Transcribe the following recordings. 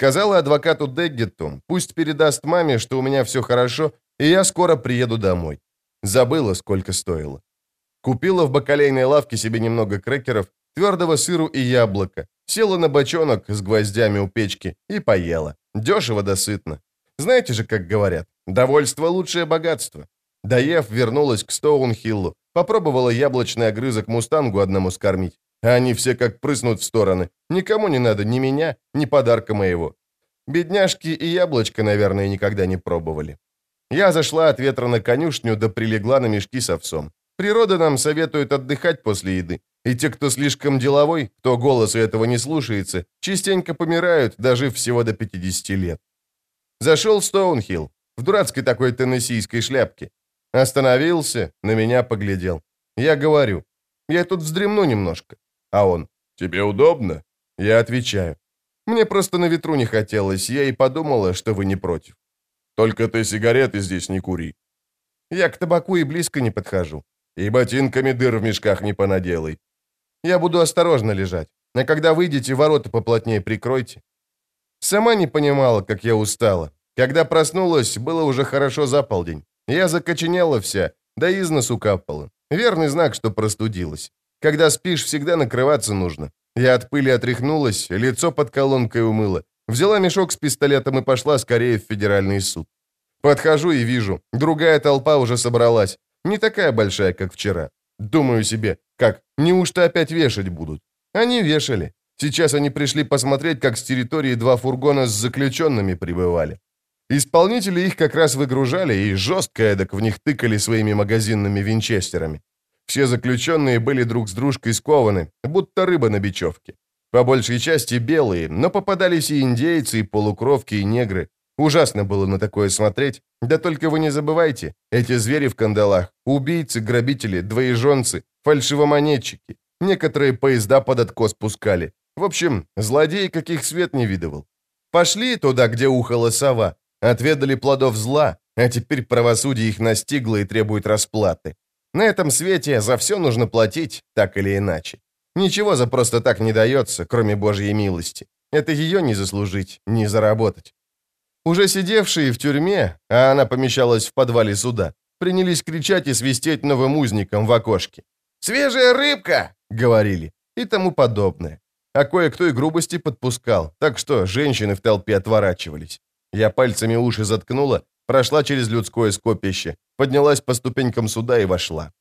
Сказала адвокату Деггетту, пусть передаст маме, что у меня все хорошо, и я скоро приеду домой. Забыла, сколько стоило. Купила в бакалейной лавке себе немного крекеров, твердого сыру и яблоко, села на бочонок с гвоздями у печки и поела. Дешево да сытно. Знаете же, как говорят, довольство – лучшее богатство. Доев, вернулась к Стоунхиллу, попробовала яблочный огрызок мустангу одному скормить. А они все как прыснут в стороны. Никому не надо ни меня, ни подарка моего. Бедняжки и яблочко, наверное, никогда не пробовали. Я зашла от ветра на конюшню да прилегла на мешки с овсом. Природа нам советует отдыхать после еды. И те, кто слишком деловой, кто голоса этого не слушается, частенько помирают, дожив всего до 50 лет. Зашел Стоунхилл, в дурацкой такой теннессийской шляпке. Остановился, на меня поглядел. Я говорю, я тут вздремну немножко. А он, тебе удобно? Я отвечаю, мне просто на ветру не хотелось, я и подумала, что вы не против. Только ты сигареты здесь не кури. Я к табаку и близко не подхожу. И ботинками дыр в мешках не понаделай. Я буду осторожно лежать. А когда выйдете, ворота поплотнее прикройте. Сама не понимала, как я устала. Когда проснулась, было уже хорошо за полдень. Я закоченела вся, да из носу капала. Верный знак, что простудилась. Когда спишь, всегда накрываться нужно. Я от пыли отряхнулась, лицо под колонкой умыла. Взяла мешок с пистолетом и пошла скорее в федеральный суд. Подхожу и вижу, другая толпа уже собралась. Не такая большая, как вчера. Думаю себе, как, неужто опять вешать будут? Они вешали. Сейчас они пришли посмотреть, как с территории два фургона с заключенными прибывали. Исполнители их как раз выгружали и жестко эдак в них тыкали своими магазинными винчестерами. Все заключенные были друг с дружкой скованы, будто рыба на бечевке. По большей части белые, но попадались и индейцы, и полукровки, и негры. Ужасно было на такое смотреть. Да только вы не забывайте, эти звери в кандалах, убийцы, грабители, двоеженцы, фальшивомонетчики. Некоторые поезда под откос пускали. В общем, злодеи каких свет не видывал. Пошли туда, где ухала сова, отведали плодов зла, а теперь правосудие их настигло и требует расплаты. На этом свете за все нужно платить, так или иначе. Ничего за просто так не дается, кроме Божьей милости. Это ее не заслужить, не заработать. Уже сидевшие в тюрьме, а она помещалась в подвале суда, принялись кричать и свистеть новым узникам в окошке. «Свежая рыбка!» — говорили, и тому подобное. А кое-кто и грубости подпускал, так что женщины в толпе отворачивались. Я пальцами уши заткнула, прошла через людское скопище, поднялась по ступенькам суда и вошла.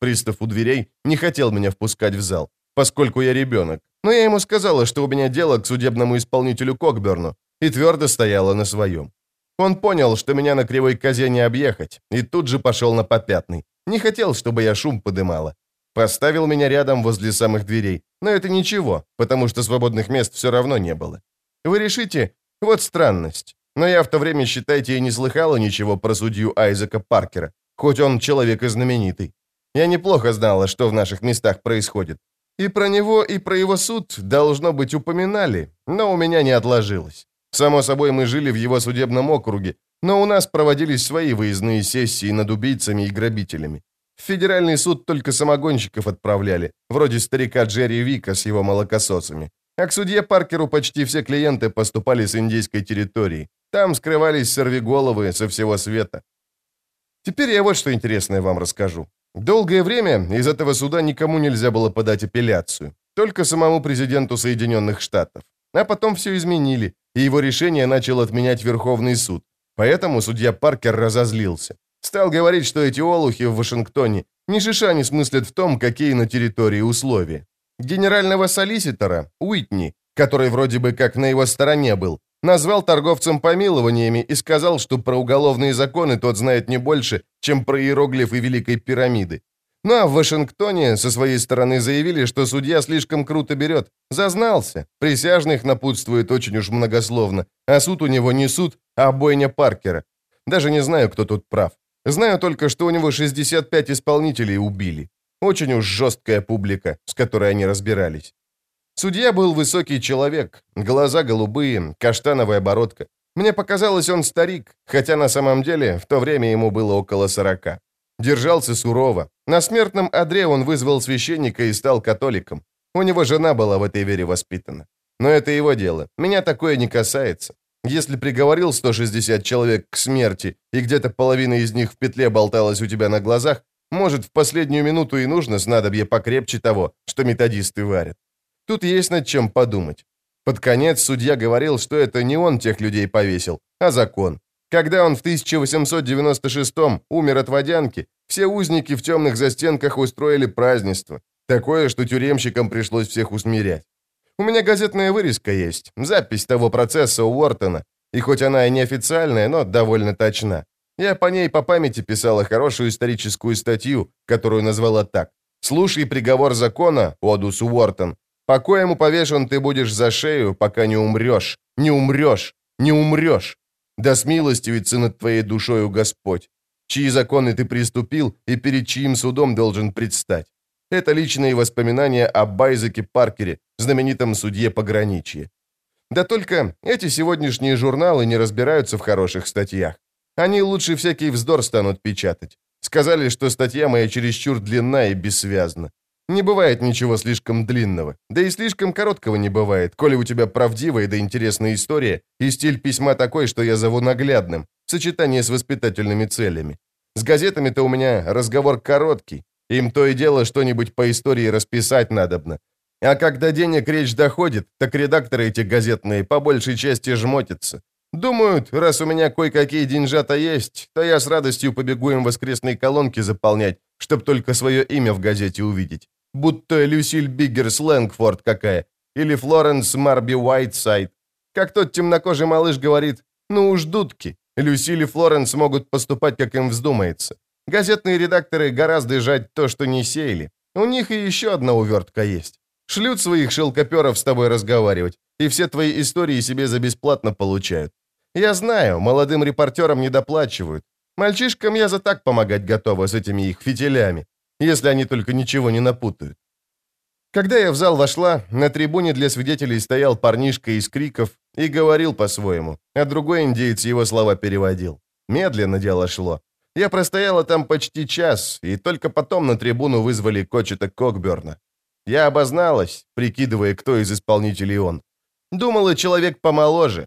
Пристав у дверей не хотел меня впускать в зал, поскольку я ребенок, но я ему сказала, что у меня дело к судебному исполнителю Кокберну, и твердо стояла на своем. Он понял, что меня на кривой козе не объехать, и тут же пошел на попятный. Не хотел, чтобы я шум подымала. Поставил меня рядом возле самых дверей, но это ничего, потому что свободных мест все равно не было. Вы решите, вот странность. Но я в то время, считайте, и не слыхала ничего про судью Айзека Паркера, хоть он человек и знаменитый. Я неплохо знала, что в наших местах происходит. И про него, и про его суд, должно быть, упоминали, но у меня не отложилось. Само собой, мы жили в его судебном округе, но у нас проводились свои выездные сессии над убийцами и грабителями. В федеральный суд только самогонщиков отправляли, вроде старика Джерри Вика с его молокососами. А к судье Паркеру почти все клиенты поступали с индейской территории. Там скрывались сорвиголовы со всего света. Теперь я вот что интересное вам расскажу. Долгое время из этого суда никому нельзя было подать апелляцию, только самому президенту Соединенных Штатов. А потом все изменили, и его решение начал отменять Верховный суд. Поэтому судья Паркер разозлился. Стал говорить, что эти олухи в Вашингтоне ни шиша не смыслят в том, какие на территории условия. Генерального солиситора, Уитни, который вроде бы как на его стороне был, назвал торговцем помилованиями и сказал, что про уголовные законы тот знает не больше, чем про иероглифы Великой пирамиды. Ну а в Вашингтоне со своей стороны заявили, что судья слишком круто берет. Зазнался. Присяжных напутствует очень уж многословно. А суд у него не суд, а бойня Паркера. Даже не знаю, кто тут прав. Знаю только, что у него 65 исполнителей убили. Очень уж жесткая публика, с которой они разбирались. Судья был высокий человек, глаза голубые, каштановая бородка. Мне показалось, он старик, хотя на самом деле в то время ему было около сорока. Держался сурово. На смертном одре он вызвал священника и стал католиком. У него жена была в этой вере воспитана. Но это его дело. Меня такое не касается. Если приговорил 160 человек к смерти, и где-то половина из них в петле болталась у тебя на глазах, может, в последнюю минуту и нужно снадобье покрепче того, что методисты варят. Тут есть над чем подумать. Под конец судья говорил, что это не он тех людей повесил, а закон. Когда он в 1896-м умер от водянки, все узники в темных застенках устроили празднество. Такое, что тюремщикам пришлось всех усмирять. У меня газетная вырезка есть, запись того процесса у Уортона. И хоть она и неофициальная, но довольно точна. Я по ней по памяти писала хорошую историческую статью, которую назвала так. «Слушай приговор закона, Одус Уортон. По коему повешен ты будешь за шею, пока не умрешь. Не умрешь. Не умрешь. Да смилостивится над твоей душою Господь. Чьи законы ты приступил и перед чьим судом должен предстать. Это личные воспоминания о Байзеке Паркере, знаменитом судье пограничья. Да только эти сегодняшние журналы не разбираются в хороших статьях. Они лучше всякий вздор станут печатать. Сказали, что статья моя чересчур длинна и бессвязна. Не бывает ничего слишком длинного. Да и слишком короткого не бывает, коли у тебя правдивая да интересная история, и стиль письма такой, что я зову наглядным, в сочетании с воспитательными целями. С газетами-то у меня разговор короткий. Им то и дело что-нибудь по истории расписать надобно. А когда денег речь доходит, так редакторы эти газетные по большей части жмотятся. Думают, раз у меня кое-какие деньжата есть, то я с радостью побегу им воскресные колонки заполнять, чтоб только свое имя в газете увидеть. Будто Люсиль Биггерс Лэнгфорд какая, или Флоренс Марби Уайтсайд. Как тот темнокожий малыш говорит, ну уж дудки, Люсиль и Флоренс могут поступать, как им вздумается. Газетные редакторы горазды жать то, что не сеяли. У них и еще одна увертка есть. Шлют своих шелкоперов с тобой разговаривать, и все твои истории себе за бесплатно получают. Я знаю, молодым репортерам не доплачивают. Мальчишкам я за так помогать готова с этими их фитилями, если они только ничего не напутают. Когда я в зал вошла, на трибуне для свидетелей стоял парнишка из криков и говорил по-своему, а другой индейец его слова переводил. Медленно дело шло. Я простояла там почти час, и только потом на трибуну вызвали Кочета Кокберна. Я обозналась, прикидывая, кто из исполнителей он. Думала, человек помоложе,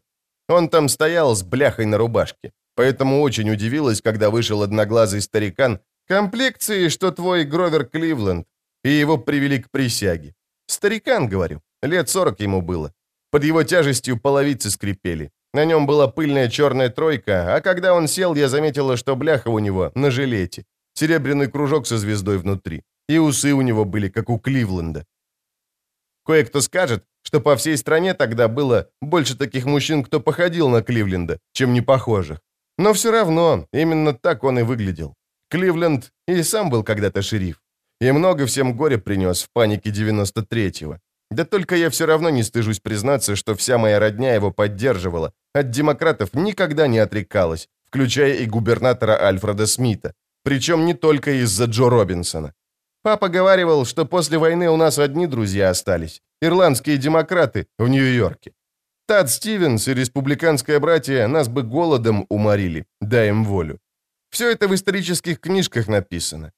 он там стоял с бляхой на рубашке, поэтому очень удивилась, когда вышел одноглазый старикан, комплекции, что твой Гровер Кливленд, и его привели к присяге. Старикан, говорю, лет сорок ему было. Под его тяжестью половицы скрипели. На нем была пыльная черная тройка, а когда он сел, я заметила, что бляха у него на жилете, серебряный кружок со звездой внутри, и усы у него были, как у Кливленда. Кое-кто скажет, что по всей стране тогда было больше таких мужчин, кто походил на Кливленда, чем не похожих. Но все равно, именно так он и выглядел. Кливленд и сам был когда-то шериф. И много всем горя принес в панике 93-го. Да только я все равно не стыжусь признаться, что вся моя родня его поддерживала. От демократов никогда не отрекалась, включая и губернатора Альфреда Смита. Причем не только из-за Джо Робинсона. Папа говаривал, что после войны у нас одни друзья остались ирландские демократы в Нью-Йорке. Тад Стивенс и республиканское братья нас бы голодом уморили, дай им волю. Все это в исторических книжках написано.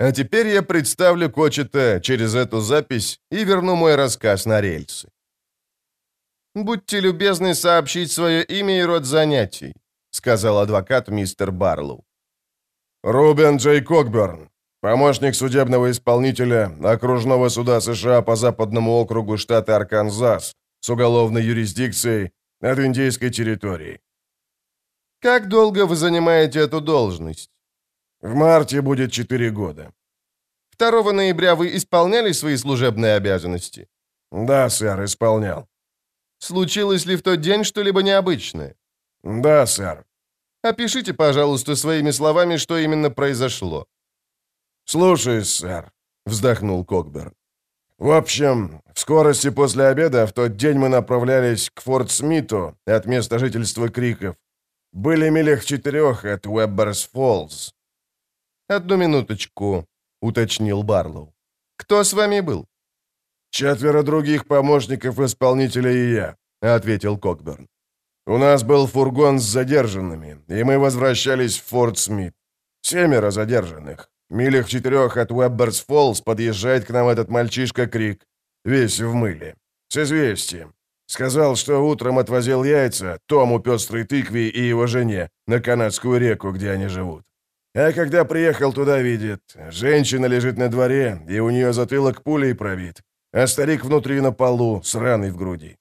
А теперь я представлю Кочета через эту запись и верну мой рассказ на рельсы. «Будьте любезны сообщить свое имя и род занятий», сказал адвокат мистер Барлоу. «Рубен Джей Кокберн, Помощник судебного исполнителя окружного суда США по западному округу штата Арканзас с уголовной юрисдикцией от индейской территории. Как долго вы занимаете эту должность? В марте будет 4 года. 2 ноября вы исполняли свои служебные обязанности? Да, сэр, исполнял. Случилось ли в тот день что-либо необычное? Да, сэр. Опишите, пожалуйста, своими словами, что именно произошло. «Слушаюсь, сэр», — вздохнул Кокберн. «В общем, в скорости после обеда в тот день мы направлялись к Форт Смиту от места жительства Криков. Были милях четырех от Уэбберс Фоллс». «Одну минуточку», — уточнил Барлоу. «Кто с вами был?» «Четверо других помощников исполнителя и я», — ответил Кокберн. «У нас был фургон с задержанными, и мы возвращались в Форт Смит. Семеро задержанных. Милях четырех от Уэбберс Фоллс подъезжает к нам этот мальчишка Крик, весь в мыле, с известием. Сказал, что утром отвозил яйца Тому пестрой тыкве и его жене на канадскую реку, где они живут. А когда приехал туда, видит, женщина лежит на дворе, и у нее затылок пулей пробит, а старик внутри на полу с раной в груди.